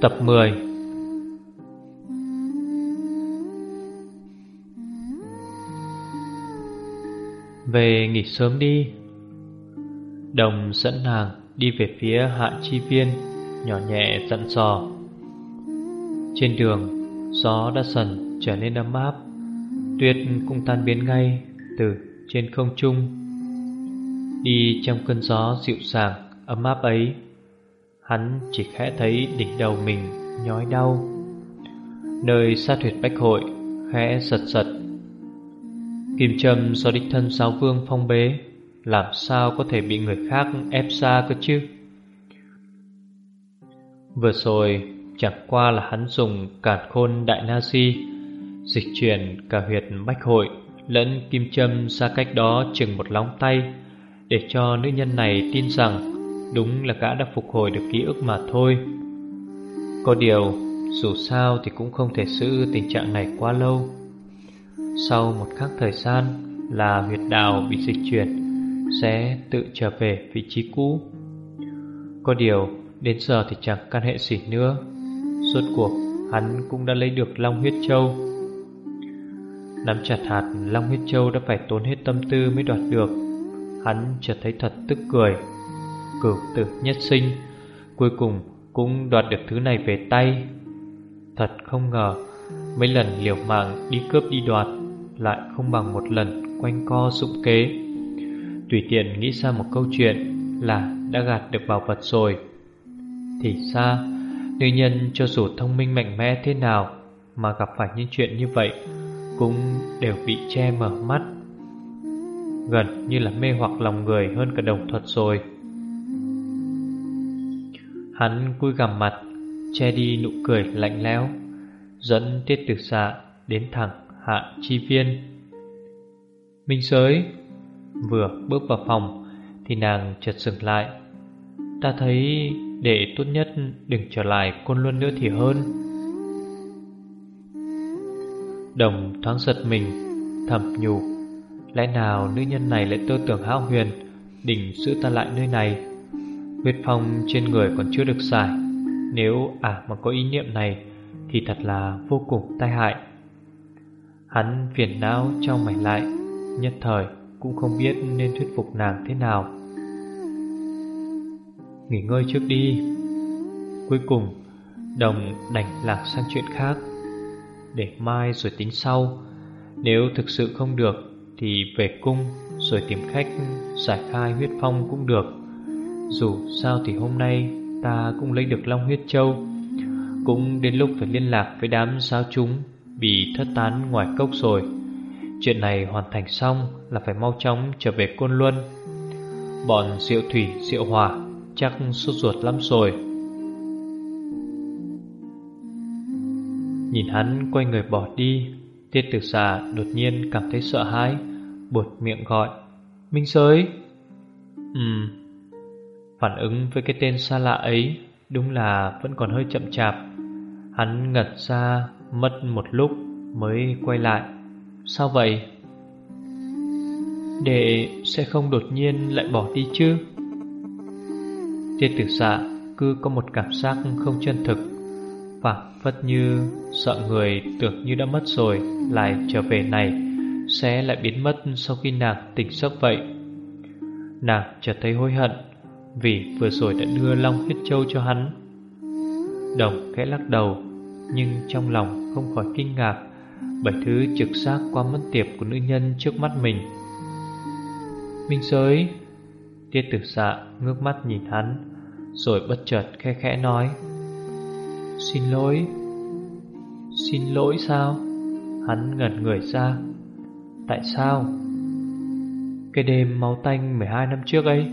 Tập 10 Về nghỉ sớm đi. Đồng dẫn nàng đi về phía hạ chi viên, Nhỏ nhẹ dặn dò. Trên đường, Gió đã dần trở nên ấm áp. Tuyết cũng tan biến ngay Từ trên không trung. Đi trong cơn gió dịu dàng, Ấm áp ấy Hắn chỉ khẽ thấy đỉnh đầu mình nhói đau. Nơi sát huyệt bách hội Khẽ giật giật. Kim châm do đích thân giáo vương phong bế, Làm sao có thể bị người khác ép ra cơ chứ? Vừa rồi, chẳng qua là hắn dùng cản khôn đại na Dịch chuyển cả huyệt bách hội, Lẫn kim châm ra cách đó chừng một lóng tay, Để cho nữ nhân này tin rằng Đúng là gã đã phục hồi được ký ức mà thôi. Có điều, Dù sao thì cũng không thể giữ tình trạng này quá lâu. Sau một khắc thời gian Là huyệt đạo bị dịch chuyển, Sẽ tự trở về vị trí cũ. Có điều, Đến giờ thì chẳng can hệ gì nữa. Suốt cuộc, Hắn cũng đã lấy được Long huyết châu. Nắm chặt hạt Long huyết châu đã phải tốn hết tâm tư mới đoạt được. Hắn chợt thấy thật tức cười cửu tử nhất sinh, Cuối cùng cũng đoạt được thứ này về tay. Thật không ngờ, Mấy lần liều mạng đi cướp đi đoạt Lại không bằng một lần quanh co sụng kế. Tùy tiện nghĩ ra một câu chuyện Là đã gạt được bảo vật rồi. Thì xa Nữ nhân cho dù thông minh mạnh mẽ thế nào Mà gặp phải những chuyện như vậy Cũng đều bị che mở mắt. Gần như là mê hoặc lòng người hơn cả đồng thuật rồi. Hắn cúi gằm mặt, Che đi nụ cười lạnh lẽo, Dẫn tiết tử xạ Đến thẳng hạ chi viên. Minh sới, Vừa bước vào phòng Thì nàng chợt dừng lại. Ta thấy để tốt nhất Đừng trở lại côn luân nữa thì hơn. Đồng thoáng giật mình, Thầm nhủ, Lẽ nào nữ nhân này lại tư tưởng hão huyền, Định giữ ta lại nơi này? Huyết phong trên người còn chưa được xài Nếu ả à mà có ý niệm này, Thì thật là vô cùng tai hại. Hắn phiền não trong mảnh lại, Nhất thời cũng không biết nên thuyết phục nàng thế nào. Nghỉ ngơi trước đi. Cuối cùng, Đồng đành lạc sang chuyện khác. Để mai rồi tính sau. Nếu thực sự không được, Thì về cung, Rồi tìm khách giải khai huyết phong cũng được dù sao thì hôm nay ta cũng lấy được Long Huyết Châu. Cũng đến lúc phải liên lạc với đám giáo chúng Bị thất tán ngoài cốc rồi. Chuyện này hoàn thành xong là phải mau chóng trở về Côn Luân. Bọn Diệu Thủy, Diệu Hòa chắc sốt ruột lắm rồi. Nhìn hắn quay người bỏ đi Tiết tử xà đột nhiên cảm thấy sợ hãi Buột miệng gọi Minh Sới Ừm Phản ứng với cái tên xa lạ ấy Đúng là vẫn còn hơi chậm chạp. Hắn ngật ra, Mất một lúc mới quay lại. Sao vậy? Để sẽ không đột nhiên lại bỏ đi chứ? Tiết tử dạ cứ có một cảm giác không chân thực, phảng phất như sợ người tưởng như đã mất rồi, Lại trở về này, Sẽ lại biến mất sau khi nàng tỉnh giấc vậy. Nàng chợt thấy hối hận vì vừa rồi đã đưa Long huyết châu cho hắn. Đồng khẽ lắc đầu, nhưng trong lòng không khỏi kinh ngạc bởi thứ trực giác qua mất tiệp của nữ nhân trước mắt mình. Minh giới Tiết tử dạ ngước mắt nhìn hắn Rồi bất chợt khe khẽ nói Xin lỗi Xin lỗi sao Hắn ngẩn người ra Tại sao Cái đêm máu tanh 12 năm trước ấy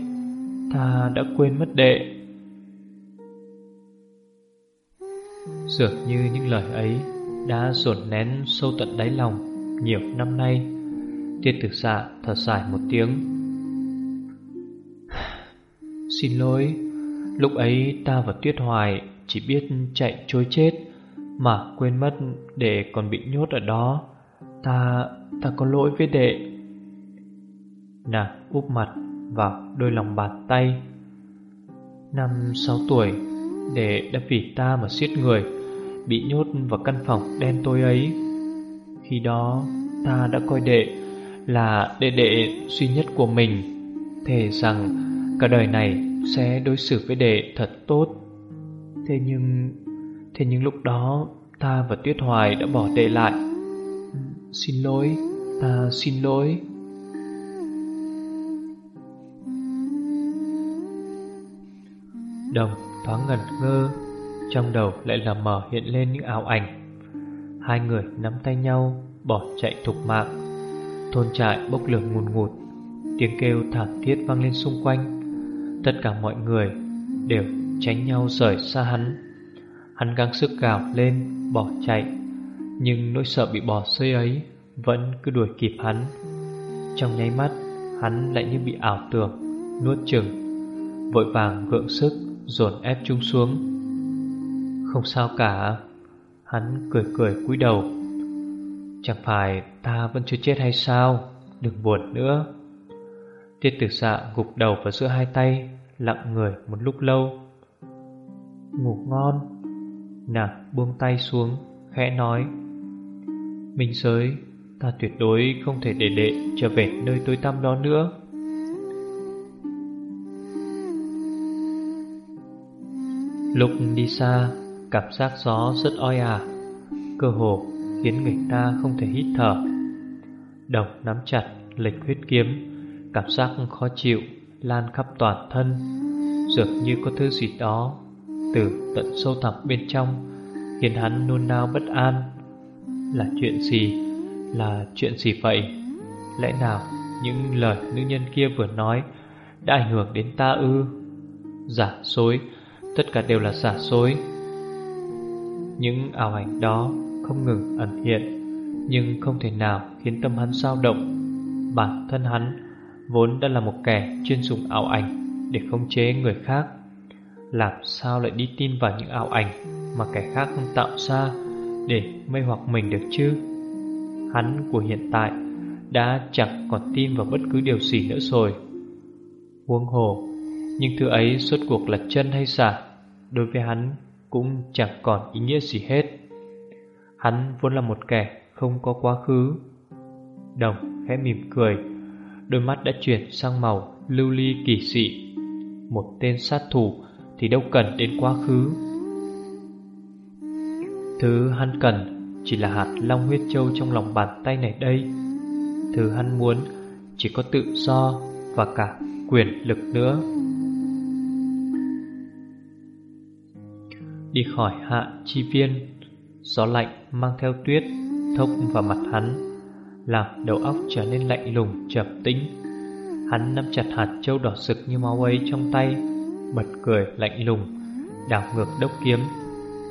Ta đã quên mất đệ Dường như những lời ấy đã dồn nén sâu tận đáy lòng nhiều năm nay. Tiết tử dạ thở dài một tiếng. Xin lỗi, lúc ấy ta và Tuyết Hoài chỉ biết chạy trôi chết mà quên mất để còn bị nhốt ở đó. Ta, ta có lỗi với đệ. Nàng úp mặt vào đôi lòng bàn tay. Năm sáu tuổi, đệ đã vì ta mà giết người bị nhốt vào căn phòng đen tối ấy. Khi đó ta đã coi đệ là đệ đệ duy nhất của mình, thề rằng cả đời này sẽ đối xử với đệ thật tốt. Thế nhưng, thế nhưng lúc đó ta và Tuyết Hoài đã bỏ đệ lại. Xin lỗi, ta xin lỗi. Đồng thoáng ngẩn ngơ, trong đầu lại là mở hiện lên những ảo ảnh. Hai người nắm tay nhau, Bỏ chạy thục mạng. Thôn trại bốc lửa ngùn ngụt, Tiếng kêu thảm thiết vang lên xung quanh. Tất cả mọi người Đều tránh nhau rời xa hắn. Hắn gắng sức gào lên, Bỏ chạy, Nhưng nỗi sợ bị bỏ rơi ấy Vẫn cứ đuổi kịp hắn. Trong nháy mắt, Hắn lại như bị ảo tưởng Nuốt chừng Vội vàng gượng sức. Dồn ép chúng xuống. Không sao cả, Hắn cười cười cúi đầu. Chẳng phải ta vẫn chưa chết hay sao? Đừng buồn nữa. Tiết tử dạ gục đầu vào giữa hai tay, Lặng người một lúc lâu. Ngủ ngon, Nàng buông tay xuống, Khẽ nói. Minh giới, Ta tuyệt đối không thể để đệ trở về nơi tối tăm đó nữa. Lúc đi xa, Cảm giác gió rất oi ả. Cơ hồ khiến người ta không thể hít thở. Đồng nắm chặt lệch huyết kiếm, Cảm giác khó chịu Lan khắp toàn thân. Dường như có thứ gì đó Từ tận sâu thẳm bên trong Khiến hắn nôn nao bất an. Là chuyện gì? Là chuyện gì vậy? Lẽ nào những lời nữ nhân kia vừa nói Đã ảnh hưởng đến ta ư? Giả dối Tất cả đều là giả dối. Những ảo ảnh đó không ngừng ẩn hiện, Nhưng không thể nào khiến tâm hắn dao động. Bản thân hắn vốn đã là một kẻ chuyên dùng ảo ảnh để khống chế người khác. Làm sao lại đi tin vào những ảo ảnh mà kẻ khác không tạo ra để mê hoặc mình được chứ? Hắn của hiện tại đã chẳng còn tin vào bất cứ điều gì nữa rồi. Huống hồ, Nhưng thứ ấy suốt cuộc là chân hay giả? Đối với hắn cũng chẳng còn ý nghĩa gì hết. Hắn vốn là một kẻ không có quá khứ. Đồng khẽ mỉm cười, đôi mắt đã chuyển sang màu lưu ly kỳ dị. Một tên sát thủ thì đâu cần đến quá khứ. Thứ hắn cần chỉ là hạt long huyết châu trong lòng bàn tay này đây. Thứ hắn muốn chỉ có tự do và cả quyền lực nữa. Đi khỏi hạ chi viên. Gió lạnh mang theo tuyết, Thốc vào mặt hắn, Làm đầu óc trở nên lạnh lùng chập tĩnh. Hắn nắm chặt hạt châu đỏ sực như máu ấy trong tay, Bật cười lạnh lùng, Đảo ngược đốc kiếm,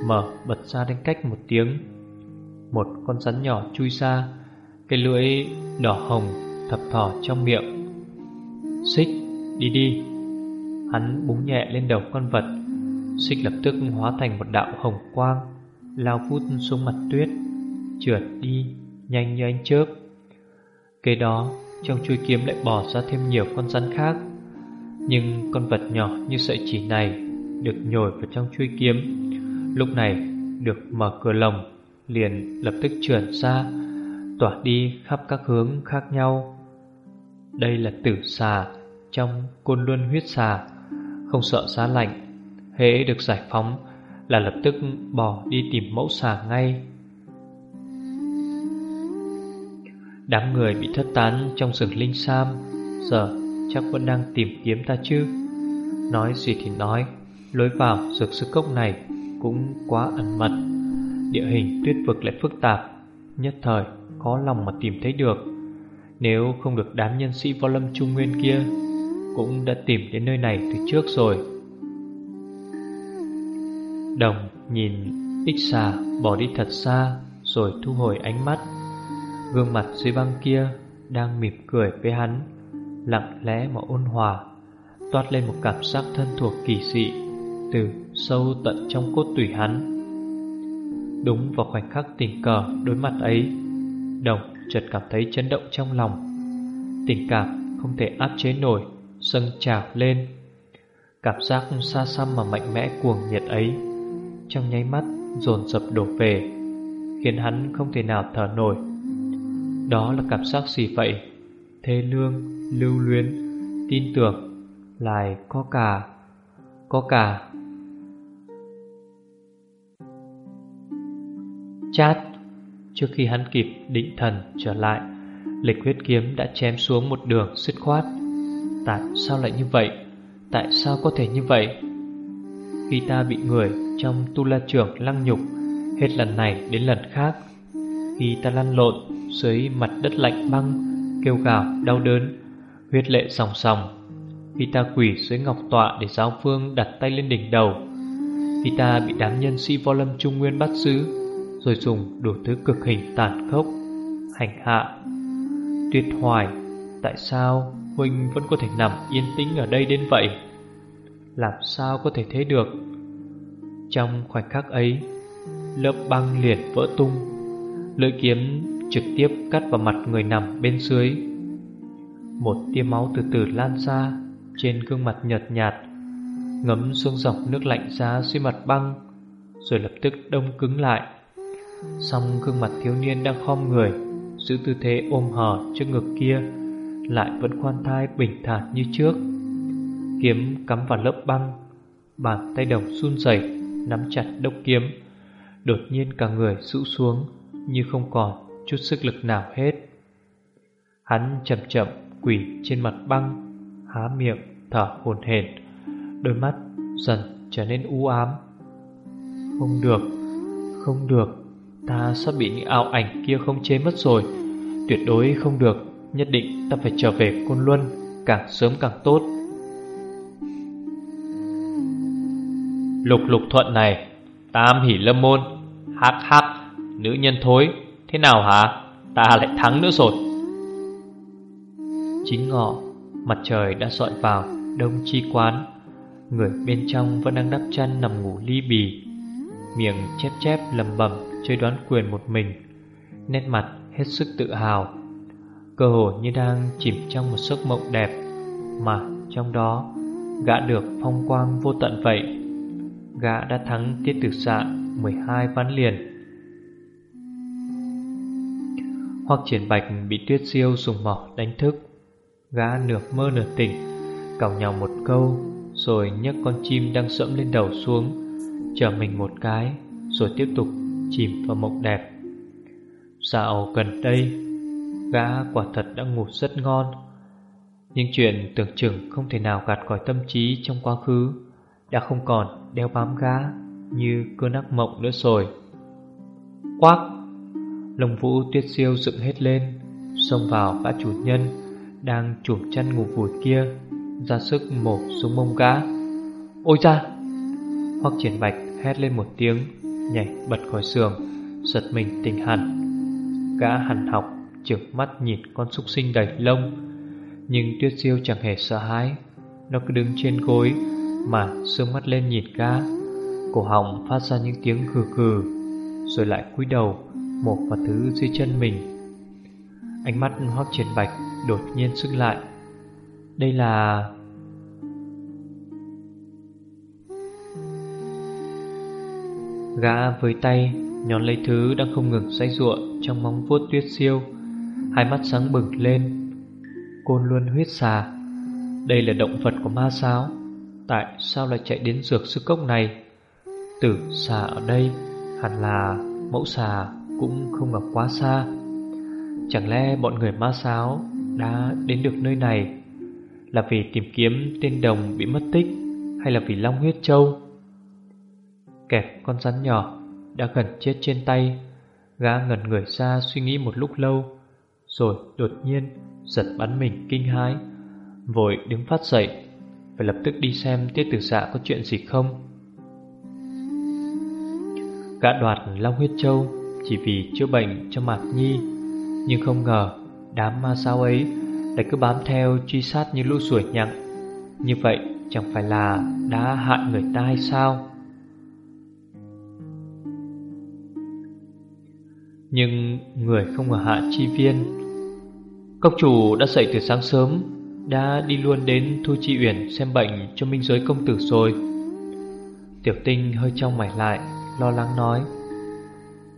Mở bật ra đến cách một tiếng. Một con rắn nhỏ chui ra, Cái lưỡi đỏ hồng thập thỏ trong miệng. Xích, đi đi. Hắn búng nhẹ lên đầu con vật Xích lập tức hóa thành một đạo hồng quang, Lao vút xuống mặt tuyết, Trượt đi, Nhanh như ánh chớp. Kế đó, trong chuôi kiếm lại bỏ ra thêm nhiều con rắn khác. Nhưng con vật nhỏ như sợi chỉ này Được nhồi vào trong chuôi kiếm, Lúc này được mở cửa lồng, Liền lập tức trượt ra, Tỏa đi khắp các hướng khác nhau. Đây là tử xà Trong côn luân huyết xà, Không sợ giá lạnh Hễ được giải phóng là lập tức bỏ đi tìm mẫu xà ngay. Đám người bị thất tán trong rừng linh sam, Giờ chắc vẫn đang tìm kiếm ta chứ? Nói gì thì nói, Lối vào dược sư cốc này cũng quá ẩn mật. Địa hình tuyết vực lại phức tạp, Nhất thời khó lòng mà tìm thấy được. Nếu không được đám nhân sĩ võ lâm trung nguyên kia Cũng đã tìm đến nơi này từ trước rồi. Đồng nhìn Ích xà bỏ đi thật xa Rồi thu hồi ánh mắt. Gương mặt dưới băng kia Đang mỉm cười với hắn, Lặng lẽ mà ôn hòa, Toát lên một cảm giác thân thuộc kỳ dị Từ sâu tận trong cốt tủy hắn. Đúng vào khoảnh khắc tình cờ đối mặt ấy, Đồng chợt cảm thấy chấn động trong lòng. Tình cảm không thể áp chế nổi, Dâng trào lên. Cảm giác xa xăm mà mạnh mẽ cuồng nhiệt ấy trong nháy mắt dồn dập đổ về Khiến hắn không thể nào thở nổi. Đó là cảm giác gì vậy? Thế lương, lưu luyến, tin tưởng Lại có cả Có cả. Chát! Trước khi hắn kịp định thần trở lại Lịch huyết kiếm đã chém xuống một đường dứt khoát. Tại sao lại như vậy? Tại sao có thể như vậy? Khi ta bị người trong tu la trưởng lăng nhục, Hết lần này đến lần khác. Khi ta lăn lộn dưới mặt đất lạnh băng, Kêu gào, đau đớn, Huyết lệ sòng sòng. Khi ta quỳ dưới ngọc tọa để giáo phương đặt tay lên đỉnh đầu. Khi ta bị đám nhân sĩ vo lâm trung nguyên bắt giữ, Rồi dùng đủ thứ cực hình tàn khốc, Hành hạ. Tuyệt hoài, Tại sao Huynh vẫn có thể nằm yên tĩnh ở đây đến vậy? Làm sao có thể thế được? Trong khoảnh khắc ấy, Lớp băng liền vỡ tung, Lưỡi kiếm trực tiếp cắt vào mặt người nằm bên dưới. Một tia máu từ từ lan ra Trên gương mặt nhợt nhạt, Ngấm xuống dọc nước lạnh giá dưới mặt băng, Rồi lập tức đông cứng lại. Xong gương mặt thiếu niên đang khom người, Giữ tư thế ôm hở trước ngực kia, lại vẫn khoan thai bình thản như trước. Kiếm cắm vào lớp băng, Bàn tay đồng run rẩy. Nắm chặt đốc kiếm. Đột nhiên cả người rũ xuống, Như không còn chút sức lực nào hết. Hắn chậm chậm quỳ trên mặt băng, Há miệng thở hồn hển, Đôi mắt dần trở nên u ám. Không được Không được, Ta sắp bị những ảo ảnh kia không chế mất rồi. Tuyệt đối không được, Nhất định ta phải trở về Côn Luân, Càng sớm càng tốt. Lục lục thuận này, Tam hỉ lâm môn Hắc hắc Nữ nhân thối, Thế nào hả? Ta lại thắng nữa rồi. Chính ngọ, Mặt trời đã dọi vào Đông chi quán. Người bên trong vẫn đang đắp chăn nằm ngủ ly bì. Miệng chép chép lầm bầm Chơi đoán quyền một mình. Nét mặt hết sức tự hào. Cơ hồ như đang chìm trong một giấc mộng đẹp. Mà trong đó, Gã được phong quang vô tận vậy. Gã đã thắng tiết tử xạ 12 ván liền. Hoặc triển bạch bị tuyết siêu dùng mỏ đánh thức. Gã nửa mơ nửa tỉnh, Cào nhào một câu, Rồi nhấc con chim đang sẫm lên đầu xuống Trở mình một cái, Rồi tiếp tục chìm vào mộng đẹp. Dạo gần đây, Gã quả thật đã ngủ rất ngon. Nhưng chuyện tưởng chừng không thể nào gạt khỏi tâm trí trong quá khứ. Đã không còn đeo bám gã như cơn ác mộng nữa rồi. Quác Lồng vũ tuyết siêu dựng hết lên, Xông vào gã chủ nhân Đang chụp chăn ngủ vùi kia, Ra sức mổ xuống mông gã. Ôi da! Hoặc triển bạch hét lên một tiếng, Nhảy bật khỏi giường Giật mình tỉnh hẳn. Gã hẳn học Trực mắt nhìn con súc sinh đầy lông. Nhưng tuyết siêu chẳng hề sợ hãi, Nó cứ đứng trên gối mà sương mắt lên nhìn cá, Cổ họng phát ra những tiếng khừ khừ Rồi lại cúi đầu Một vào thứ dưới chân mình. Ánh mắt hoác triển bạch Đột nhiên sưng lại. Đây là... Gã với tay nhón lấy thứ đang không ngừng xoay ruộng trong móng vuốt tuyết siêu. Hai mắt sáng bừng lên Côn luôn huyết xà. Đây là động vật của ma sao Tại sao lại chạy đến dược sư cốc này? Tử xà ở đây Hẳn là mẫu xà Cũng không gặp quá xa. Chẳng lẽ bọn người ma sáo Đã đến được nơi này Là vì tìm kiếm tên đồng bị mất tích Hay là vì long huyết châu? Kẹp con rắn nhỏ Đã gần chết trên tay, Gã ngẩn người ra suy nghĩ một lúc lâu, rồi đột nhiên giật bắn mình kinh hãi, Vội đứng phát dậy. Phải lập tức đi xem tiết tử dạ có chuyện gì không. Gã đoạt Long Huyết Châu Chỉ vì chữa bệnh cho Mạc Nhi, Nhưng không ngờ Đám ma sao ấy lại cứ bám theo truy sát như lũ ruồi nhặng. Như vậy chẳng phải là đã hại người ta hay sao? Nhưng người không ở hạ chi viên, Cốc chủ đã dậy từ sáng sớm đã đi luôn đến Thu Chi Uyển xem bệnh cho minh giới công tử rồi. Tiểu tinh hơi trong mày lại Lo lắng nói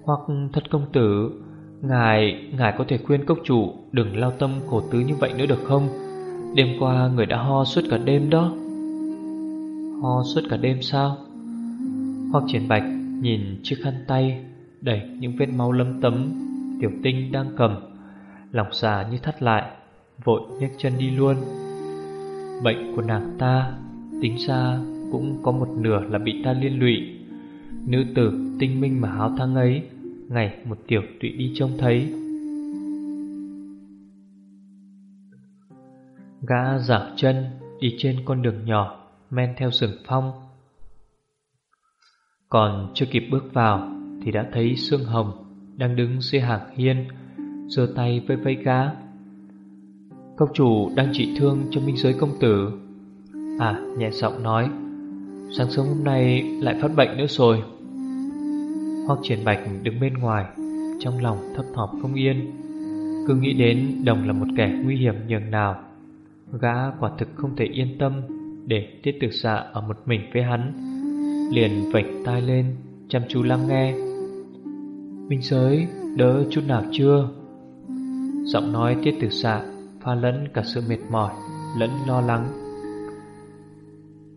Hoặc thật công tử Ngài, ngài có thể khuyên cốc chủ Đừng lao tâm khổ tứ như vậy nữa được không? Đêm qua người đã ho suốt cả đêm đó. Ho suốt cả đêm sao? Hoặc triển bạch nhìn chiếc khăn tay đầy những vết máu lấm tấm Tiểu tinh đang cầm Lòng già như thắt lại. Vội nhấc chân đi luôn. Bệnh của nàng ta Tính ra cũng có một nửa là bị ta liên lụy. Nữ tử tinh minh mà háo thắng ấy, Ngày một tiểu tụy đi trông thấy. Gã giảm chân đi trên con đường nhỏ, Men theo rừng phong. Còn chưa kịp bước vào Thì đã thấy Sương Hồng Đang đứng dưới hàng hiên, giơ tay với vây gã. Công chủ đang trị thương cho minh giới công tử. À nhẹ giọng nói, Sáng sớm hôm nay lại phát bệnh nữa rồi. Hoặc triển bạch đứng bên ngoài, Trong lòng thấp thỏm không yên, Cứ nghĩ đến đồng là một kẻ nguy hiểm nhường nào. Gã quả thực không thể yên tâm Để tiết tử xạ ở một mình với hắn, Liền vạch tai lên, Chăm chú lắng nghe. Minh giới, đỡ chút nào chưa? Giọng nói tiết tử xạ Pha lẫn cả sự mệt mỏi Lẫn lo lắng.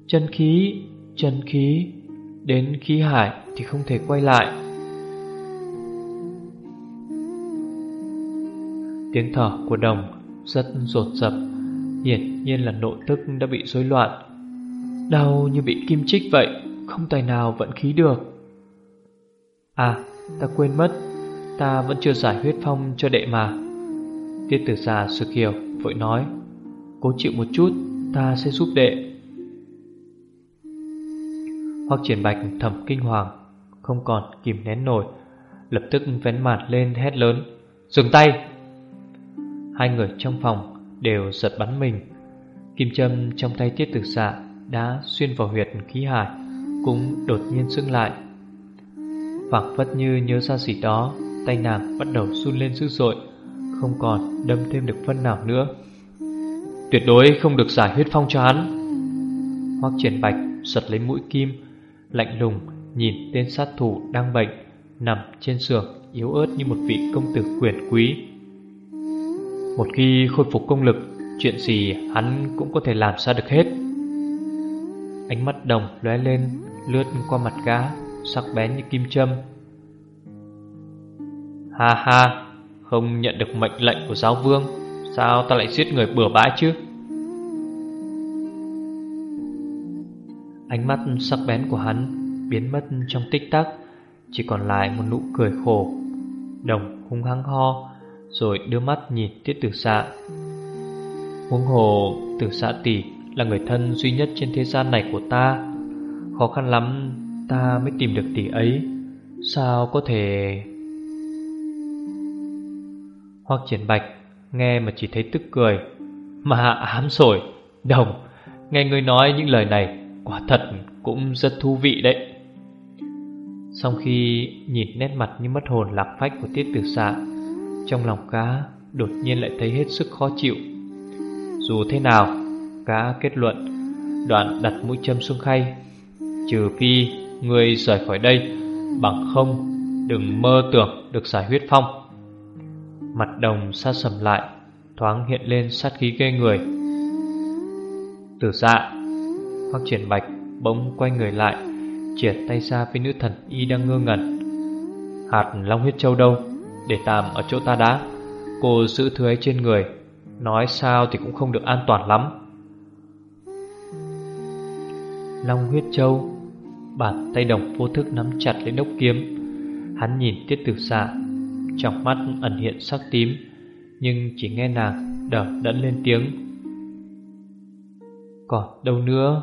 Chân khí Chân khí, Đến khí hải thì không thể quay lại. Tiếng thở của đồng rất rột rập, Hiển nhiên là nội tức đã bị rối loạn. Đau như bị kim chích vậy, Không tài nào vận khí được. À ta quên mất, Ta vẫn chưa giải huyết phong cho đệ mà. Tiết tử già sực hiểu Vội nói, Cố chịu một chút, Ta sẽ giúp đệ. Hoặc triển bạch thầm kinh hoàng, Không còn kìm nén nổi, Lập tức vén mặt lên hét lớn, Dừng tay! Hai người trong phòng đều giật bắn mình. Kim châm trong tay tiết tử xạ Đã xuyên vào huyệt khí hải, Cũng đột nhiên sưng lại. Phảng phất như nhớ ra gì đó, Tay nàng bắt đầu run lên dữ dội, Không còn đâm thêm được phân nào nữa. Tuyệt đối không được giải huyết phong cho hắn. Hoác triển bạch giật lấy mũi kim, Lạnh lùng nhìn tên sát thủ đang bệnh Nằm trên giường, yếu ớt như một vị công tử quyền quý. Một khi khôi phục công lực, Chuyện gì hắn cũng có thể làm ra được hết. Ánh mắt đồng lóe lên, Lướt qua mặt gã, Sắc bén như kim châm. Ha ha! Không nhận được mệnh lệnh của giáo vương, Sao ta lại giết người bừa bãi chứ? Ánh mắt sắc bén của hắn Biến mất trong tích tắc, Chỉ còn lại một nụ cười khổ, Đồng hung hăng ho, Rồi đưa mắt nhìn tiết tử xạ Huống hồ tử xạ tỷ Là người thân duy nhất trên thế gian này của ta, Khó khăn lắm Ta mới tìm được tỷ ấy, Sao có thể hoặc triển bạch Nghe mà chỉ thấy tức cười. Mà ám rồi Đồng, Nghe người nói những lời này, Quả thật cũng rất thú vị đấy. Sau khi nhìn nét mặt như mất hồn lạc phách của tiết tử xạ Trong lòng cá đột nhiên lại thấy hết sức khó chịu. Dù thế nào, Cá kết luận, Đoạn đặt mũi châm xuống khay, Trừ phi Người rời khỏi đây, Bằng không Đừng mơ tưởng được giải huyết phong. Mặt đồng xa sầm lại, Thoáng hiện lên sát khí ghê người. Tử dạ Hoác triển bạch bỗng quay người lại, triệt tay ra với nữ thần y đang ngơ ngẩn. Hạt long huyết châu đâu? Để tạm ở chỗ ta đã. Cô giữ thứ ấy trên người, Nói sao thì cũng không được an toàn lắm. Long huyết châu, Bàn tay đồng vô thức nắm chặt lấy đốc kiếm. Hắn nhìn tiết tử xạ trong mắt ẩn hiện sắc tím, Nhưng chỉ nghe nàng đờ đẫn lên tiếng. Còn đâu nữa,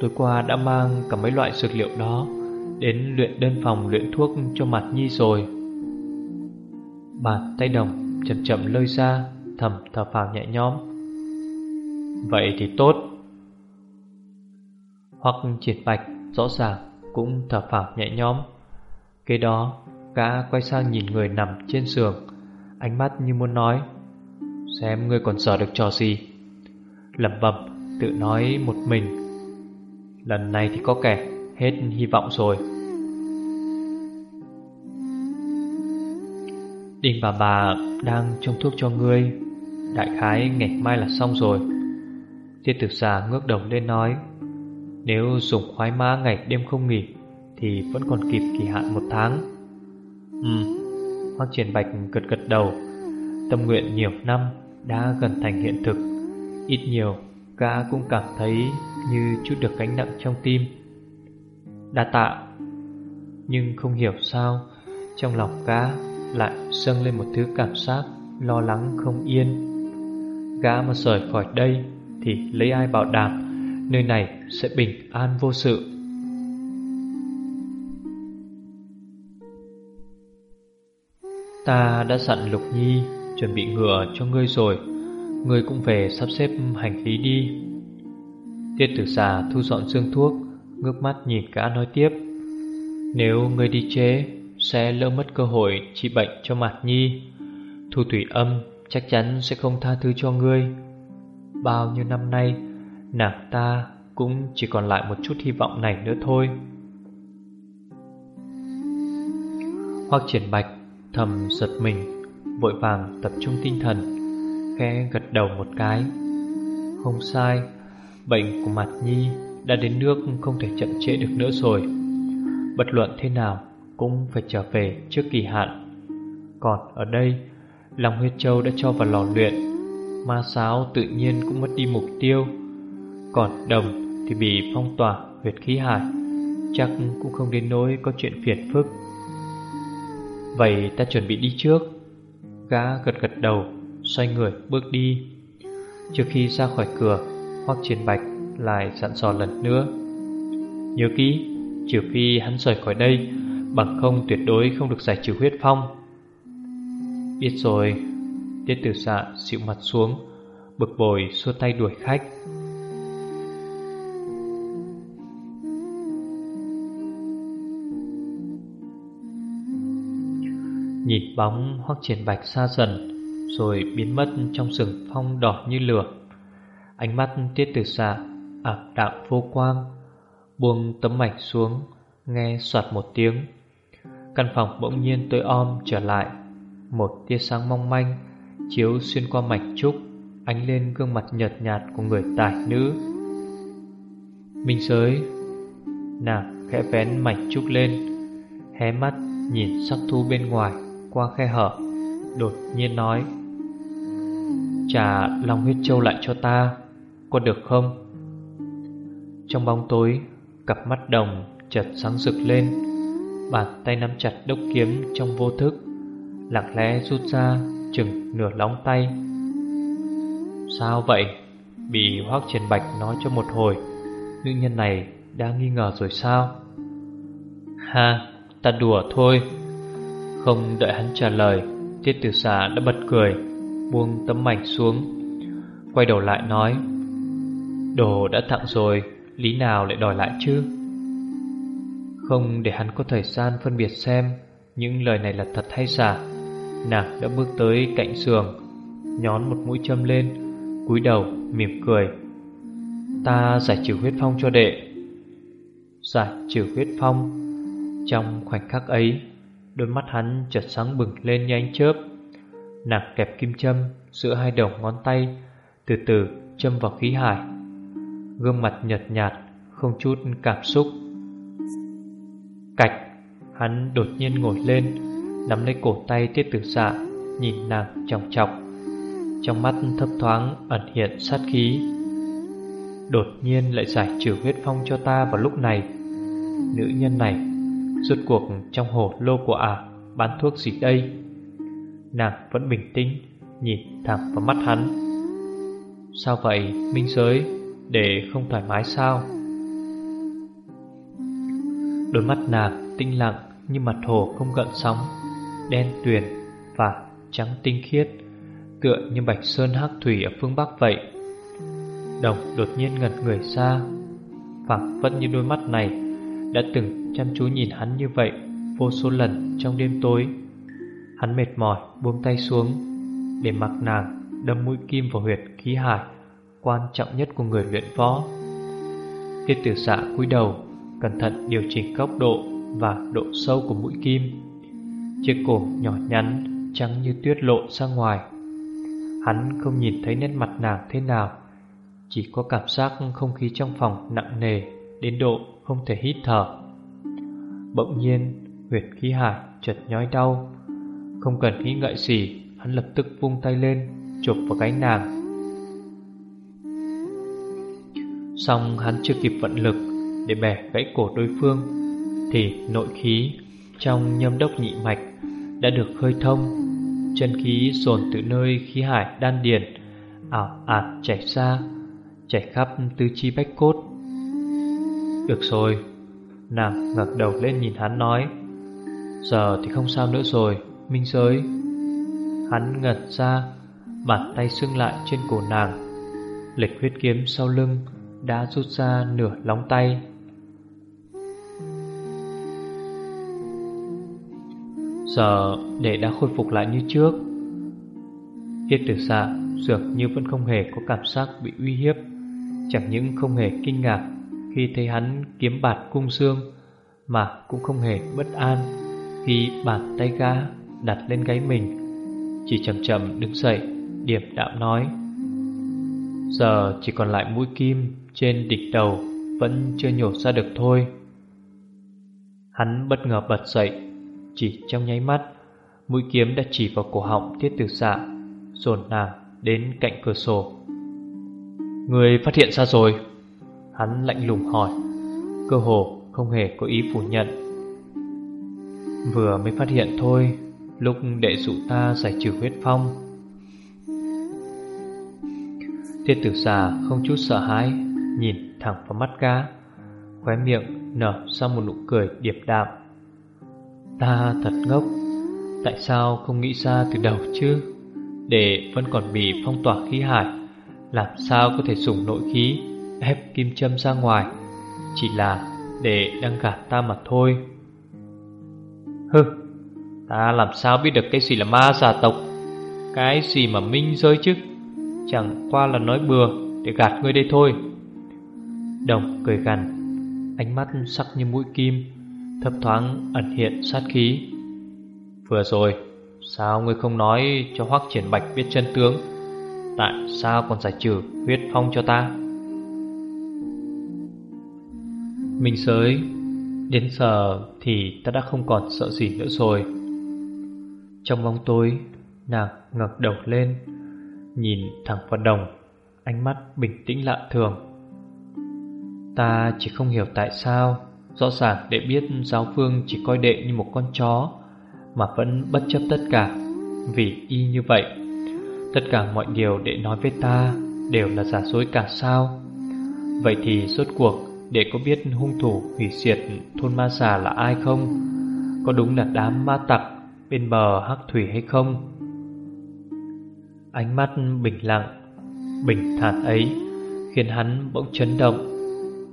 Tối qua đã mang cả mấy loại dược liệu đó Đến luyện đơn phòng luyện thuốc cho mặt nhi rồi. Bàn tay đồng chậm chậm lơi ra, Thầm thở phào nhẹ nhõm. Vậy thì tốt. Hoặc triệt bạch rõ ràng cũng thở phào nhẹ nhõm. Kế đó Gã quay sang nhìn người nằm trên giường. Ánh mắt như muốn nói, Xem ngươi còn sợ được trò gì. Lẩm bẩm, tự nói một mình, Lần này thì có kẻ hết hy vọng rồi. Đinh bà bà đang trông thuốc cho ngươi, Đại khái ngày mai là xong rồi. Tiết tử già ngước đầu lên nói, Nếu dùng khoái má ngày đêm không nghỉ Thì vẫn còn kịp kỳ hạn một tháng. Ừ. Hoác triển bạch gật gật đầu. Tâm nguyện nhiều năm đã gần thành hiện thực. Ít nhiều, Gã cũng cảm thấy như chút được gánh nặng trong tim. Đa tạ. Nhưng không hiểu sao, Trong lòng gã lại dâng lên một thứ cảm giác Lo lắng không yên. Gã mà rời khỏi đây Thì lấy ai bảo đảm Nơi này sẽ bình an vô sự? Ta đã dặn Lục Nhi Chuẩn bị ngựa cho ngươi rồi. Ngươi cũng về sắp xếp hành lý đi. Tiết tử Xà thu dọn dương thuốc, Ngước mắt nhìn cả nói tiếp. Nếu ngươi đi chế Sẽ lỡ mất cơ hội trị bệnh cho Mạt Nhi. Thu tủy âm chắc chắn sẽ không tha thứ cho ngươi. Bao nhiêu năm nay, Nàng ta cũng chỉ còn lại một chút hy vọng này nữa thôi. Hoặc triển bạch thầm giật mình, Vội vàng tập trung tinh thần, Khẽ gật đầu một cái. Không sai, Bệnh của Mạt Nhi đã đến nước không thể chậm trễ được nữa rồi. Bất luận thế nào cũng phải trở về trước kỳ hạn. Còn ở đây Lòng huyết châu đã cho vào lò luyện, Ma sáo tự nhiên cũng mất đi mục tiêu. Còn đồng thì bị phong tỏa huyệt khí hải, Chắc cũng không đến nỗi có chuyện phiền phức. Vậy ta chuẩn bị đi trước. Gã gật gật đầu, Xoay người, bước đi. Trước khi ra khỏi cửa, Hoác Triển Bạch lại dặn dò lần nữa. Nhớ kỹ, Trừ phi hắn rời khỏi đây, Bằng không tuyệt đối không được giải trừ huyết phong. Biết rồi, Tiết tử dạ xạ xịu mặt xuống, Bực bội xua tay đuổi khách. Nhìn bóng hoắc triển bạch xa dần, Rồi biến mất trong rừng phong đỏ như lửa. Ánh mắt tiết tử xạ ảm đạm vô quang, Buông tấm mảnh xuống, Nghe soạt một tiếng. Căn phòng bỗng nhiên tối om trở lại, Một tia sáng mong manh Chiếu xuyên qua mảnh trúc, Ánh lên gương mặt nhợt nhạt của người tài nữ. Minh giới, Nàng khẽ vén mảnh trúc lên, Hé mắt nhìn sắc thu bên ngoài qua khe hở, Đột nhiên nói Trả lòng huyết châu lại cho ta, Có được không? Trong bóng tối, Cặp mắt đồng chợt sáng rực lên, Bàn tay nắm chặt đốc kiếm trong vô thức, Lặng lẽ rút ra Chừng nửa lóng tay. Sao vậy? Bị Hoác Trần Bạch nói cho một hồi, Nữ nhân này đã nghi ngờ rồi sao? Ha, Ta đùa thôi không đợi hắn trả lời, Tiết tử xà đã bật cười, Buông tấm mảnh xuống, Quay đầu lại nói, Đồ đã tặng rồi, Lý nào lại đòi lại chứ? Không để hắn có thời gian phân biệt xem, Những lời này là thật hay giả. Nàng đã bước tới cạnh giường, Nhón một mũi châm lên, cúi đầu, mỉm cười, Ta giải trừ huyết phong cho đệ. Giải trừ huyết phong, Trong khoảnh khắc ấy Đôi mắt hắn chợt sáng bừng lên như ánh chớp. Nàng kẹp kim châm giữa hai đầu ngón tay, Từ từ châm vào khí hải. Gương mặt nhợt nhạt, Không chút cảm xúc. Cạch, Hắn đột nhiên ngồi lên, Nắm lấy cổ tay tiết tử dạ Nhìn nàng trọng trọng Trong mắt thấp thoáng ẩn hiện sát khí. Đột nhiên lại giải trừ huyết phong cho ta vào lúc này. Nữ nhân này Rốt cuộc trong hồ lô của ả bán thuốc gì đây? Nàng vẫn bình tĩnh, Nhìn thẳng vào mắt hắn. Sao vậy, Minh Giới? Để không thoải mái sao? Đôi mắt nàng tinh lặng như mặt hồ không gợn sóng, Đen tuyền và trắng tinh khiết, Tựa như bạch sơn hắc thủy ở phương Bắc vậy. Đồng đột nhiên ngẩn người xa phẳng vẫn như đôi mắt này Đã từng chăm chú nhìn hắn như vậy Vô số lần trong đêm tối. Hắn mệt mỏi, buông tay xuống, Để mặc nàng đâm mũi kim vào huyệt khí hải, Quan trọng nhất của người luyện võ. Tiết tử xạ cúi đầu, Cẩn thận điều chỉnh góc độ Và độ sâu của mũi kim. Chiếc cổ nhỏ nhắn, Trắng như tuyết lộ ra ngoài. Hắn không nhìn thấy nét mặt nàng thế nào, Chỉ có cảm giác không khí trong phòng nặng nề Đến độ không thể hít thở. Bỗng nhiên Huyệt khí hải chợt nhói đau. Không cần nghĩ ngợi gì, Hắn lập tức vung tay lên, Chụp vào cánh nàng. Xong, hắn chưa kịp vận lực Để bẻ gãy cổ đối phương, Thì nội khí Trong nhâm đốc nhị mạch Đã được khơi thông. Chân khí dồn từ nơi khí hải đan điền, ảo ạt chảy ra, Chảy khắp tứ chi bách cốt. Được rồi Nàng ngẩng đầu lên nhìn hắn nói, Giờ thì không sao nữa rồi, Minh giới. Hắn ngật ra, Bàn tay xưng lại trên cổ nàng. Lịch huyết kiếm sau lưng Đã rút ra nửa lóng tay. Giờ để đã khôi phục lại như trước. Tiết tử xạ dường như vẫn không hề có cảm giác bị uy hiếp, Chẳng những không hề kinh ngạc khi thấy hắn kiếm bạt cung xương Mà cũng không hề bất an Khi bàn tay ga đặt lên gáy mình, Chỉ chậm chậm đứng dậy Điểm đạm nói, Giờ chỉ còn lại mũi kim Trên đỉnh đầu Vẫn chưa nhổ ra được thôi. Hắn bất ngờ bật dậy, Chỉ trong nháy mắt, Mũi kiếm đã chỉ vào cổ họng tiết tử xạ Dồn nàng đến cạnh cửa sổ. Người phát hiện ra rồi. Hắn lạnh lùng hỏi. Cơ hồ không hề có ý phủ nhận. Vừa mới phát hiện thôi, Lúc đệ dụ ta giải trừ huyết phong. Tiết tử xà không chút sợ hãi, Nhìn thẳng vào mắt cá Khóe miệng nở ra một nụ cười điệp đạm. Ta thật ngốc, Tại sao không nghĩ ra từ đầu chứ? Để vẫn còn bị phong tỏa khí hải, Làm sao có thể dùng nội khí? Ép kim châm ra ngoài, Chỉ là để đang gạt ta mà thôi. Hừ, Ta làm sao biết được cái gì là ma giả tộc? Cái gì mà minh giới chứ? Chẳng qua là nói bừa Để gạt ngươi đây thôi. Đồng cười gằn, Ánh mắt sắc như mũi kim, Thấp thoáng ẩn hiện sát khí. Vừa rồi, Sao ngươi không nói cho Hoắc Triển Bạch biết chân tướng? Tại sao còn giải trừ huyết phong cho ta? Minh giới Đến giờ thì ta đã không còn sợ gì nữa rồi. Trong bóng tối, Nàng ngẩng đầu lên, Nhìn thẳng vào đồng, Ánh mắt bình tĩnh lạ thường. Ta chỉ không hiểu tại sao, Rõ ràng để biết giáo phương chỉ coi đệ như một con chó, Mà vẫn bất chấp tất cả, Vì y như vậy. Tất cả mọi điều đệ nói với ta Đều là giả dối cả sao? Vậy thì suốt cuộc để có biết hung thủ hủy diệt thôn ma xà là ai không? Có đúng là đám ma tặc Bên bờ hắc thủy hay không? Ánh mắt bình lặng, Bình thản ấy Khiến hắn bỗng chấn động.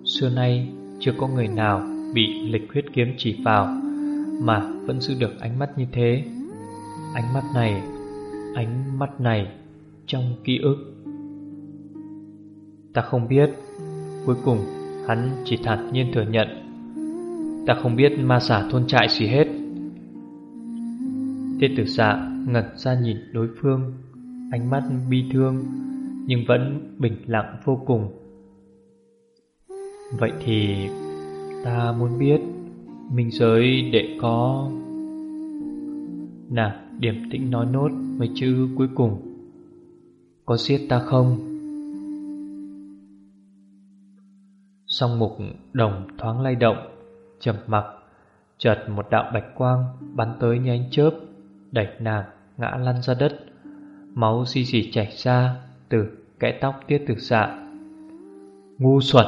Xưa nay chưa có người nào Bị lịch huyết kiếm chỉ vào Mà vẫn giữ được ánh mắt như thế. Ánh mắt này, Ánh mắt này Trong ký ức. Ta không biết Cuối cùng hắn chỉ thản nhiên thừa nhận. Ta không biết ma xả thôn trại gì hết. Tiết tử dạ ngẩn ra nhìn đối phương, Ánh mắt bi thương, Nhưng vẫn bình lặng vô cùng. Vậy thì Ta muốn biết, Minh giới để có Nàng điểm tĩnh nói nốt Mấy chữ cuối cùng? Có giết ta không? Song mục đồng thoáng lay động, trầm mặc, Chợt một đạo bạch quang Bắn tới như ánh chớp, Đẩy nàng ngã lăn ra đất. Máu xì xì chảy ra Từ kẽ tóc tiết từ dạ Ngu xuẩn!